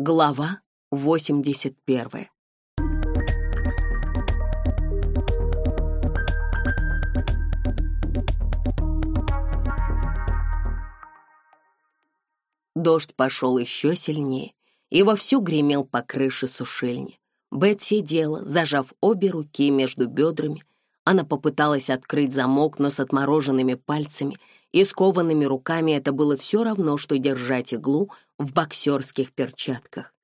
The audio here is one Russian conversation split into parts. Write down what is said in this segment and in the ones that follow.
Глава 81 Дождь пошел еще сильнее и вовсю гремел по крыше сушильни. Бет сидела, зажав обе руки между бедрами. Она попыталась открыть замок, но с отмороженными пальцами и скованными руками это было все равно, что держать иглу в боксерских перчатках.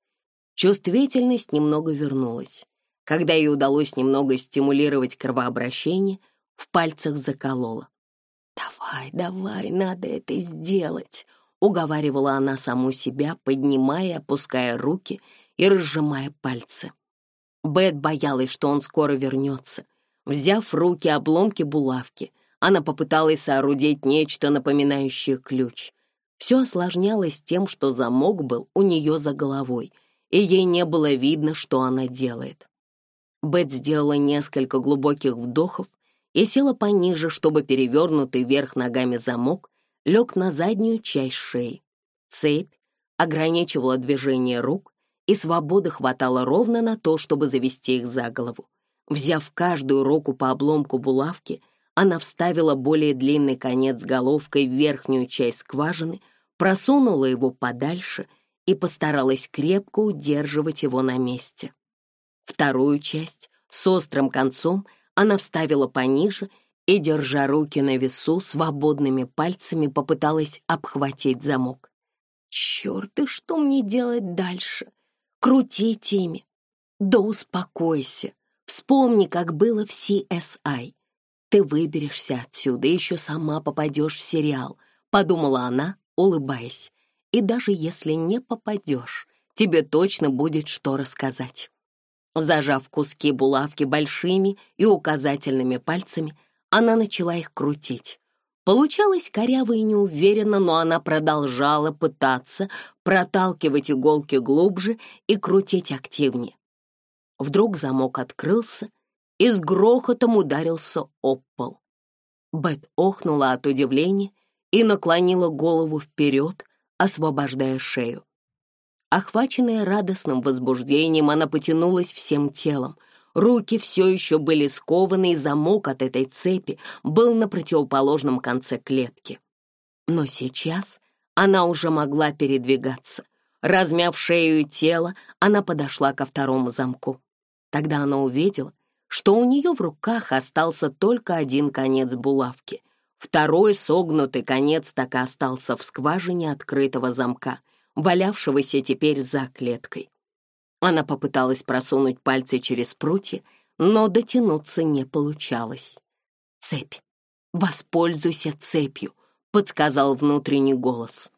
Чувствительность немного вернулась. Когда ей удалось немного стимулировать кровообращение, в пальцах заколола. «Давай, давай, надо это сделать», — уговаривала она саму себя, поднимая и опуская руки и разжимая пальцы. Бет боялась, что он скоро вернется. Взяв руки обломки булавки, она попыталась соорудить нечто, напоминающее ключ. Все осложнялось тем, что замок был у нее за головой, и ей не было видно, что она делает. Бет сделала несколько глубоких вдохов и села пониже, чтобы перевернутый вверх ногами замок лег на заднюю часть шеи. Цепь ограничивала движение рук, и свободы хватало ровно на то, чтобы завести их за голову. Взяв каждую руку по обломку булавки, она вставила более длинный конец головкой в верхнюю часть скважины — просунула его подальше и постаралась крепко удерживать его на месте. Вторую часть с острым концом она вставила пониже и, держа руки на весу, свободными пальцами попыталась обхватить замок. «Черт, и что мне делать дальше? Крутить ими!» «Да успокойся! Вспомни, как было в CSI. Ты выберешься отсюда, еще сама попадешь в сериал», — подумала она, улыбаясь. «И даже если не попадешь, тебе точно будет что рассказать». Зажав куски булавки большими и указательными пальцами, она начала их крутить. Получалось коряво и неуверенно, но она продолжала пытаться проталкивать иголки глубже и крутить активнее. Вдруг замок открылся и с грохотом ударился об пол. Бет охнула от удивления и наклонила голову вперед, освобождая шею. Охваченная радостным возбуждением, она потянулась всем телом. Руки все еще были скованы, и замок от этой цепи был на противоположном конце клетки. Но сейчас она уже могла передвигаться. Размяв шею и тело, она подошла ко второму замку. Тогда она увидела, что у нее в руках остался только один конец булавки. Второй согнутый конец так и остался в скважине открытого замка, валявшегося теперь за клеткой. Она попыталась просунуть пальцы через прутья, но дотянуться не получалось. «Цепь! Воспользуйся цепью!» — подсказал внутренний голос.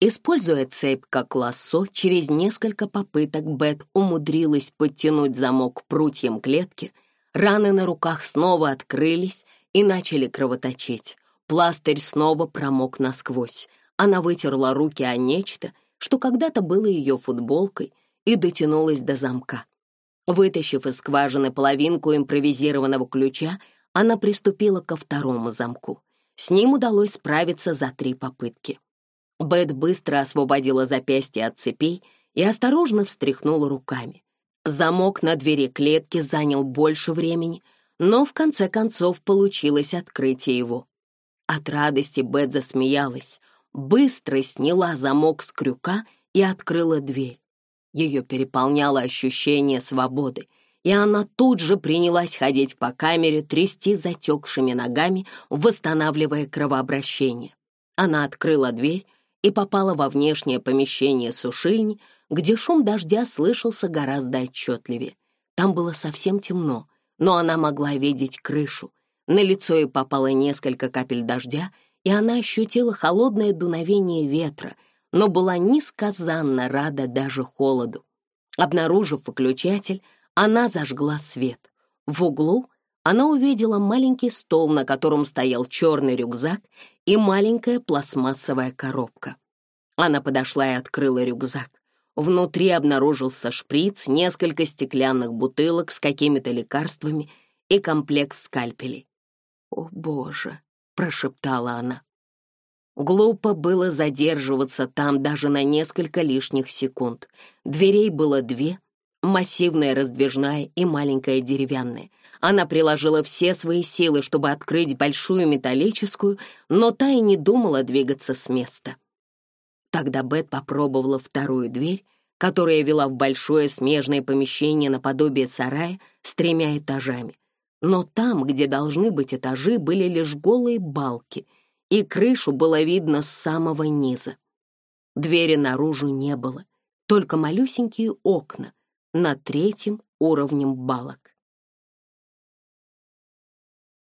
Используя цепь как лассо, через несколько попыток Бет умудрилась подтянуть замок прутьям клетки, раны на руках снова открылись и начали кровоточить. Пластырь снова промок насквозь. Она вытерла руки о нечто, что когда-то было ее футболкой, и дотянулась до замка. Вытащив из скважины половинку импровизированного ключа, она приступила ко второму замку. С ним удалось справиться за три попытки. Бет быстро освободила запястье от цепей и осторожно встряхнула руками. Замок на двери клетки занял больше времени, но в конце концов получилось открытие его. От радости Бет засмеялась, быстро сняла замок с крюка и открыла дверь. Ее переполняло ощущение свободы, и она тут же принялась ходить по камере, трясти затекшими ногами, восстанавливая кровообращение. Она открыла дверь и попала во внешнее помещение сушильни, где шум дождя слышался гораздо отчетливее. Там было совсем темно, но она могла видеть крышу, на лицо ей попало несколько капель дождя, и она ощутила холодное дуновение ветра, но была несказанно рада даже холоду. Обнаружив выключатель, она зажгла свет. В углу она увидела маленький стол, на котором стоял черный рюкзак и маленькая пластмассовая коробка. Она подошла и открыла рюкзак. Внутри обнаружился шприц, несколько стеклянных бутылок с какими-то лекарствами и комплект скальпелей. О боже, прошептала она. Глупо было задерживаться там даже на несколько лишних секунд. Дверей было две, массивная раздвижная и маленькая деревянная. Она приложила все свои силы, чтобы открыть большую металлическую, но та и не думала двигаться с места. Тогда Бет попробовала вторую дверь, которая вела в большое смежное помещение наподобие сарая с тремя этажами — но там, где должны быть этажи, были лишь голые балки, и крышу было видно с самого низа. Двери наружу не было, только малюсенькие окна на третьем уровне балок.